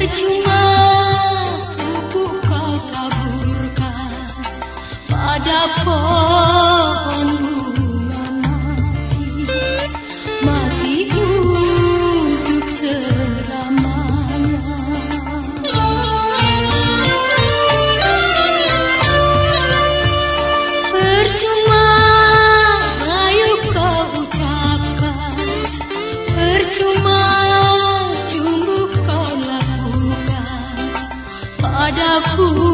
Percuma pupuk kau taburkan pada pohon kau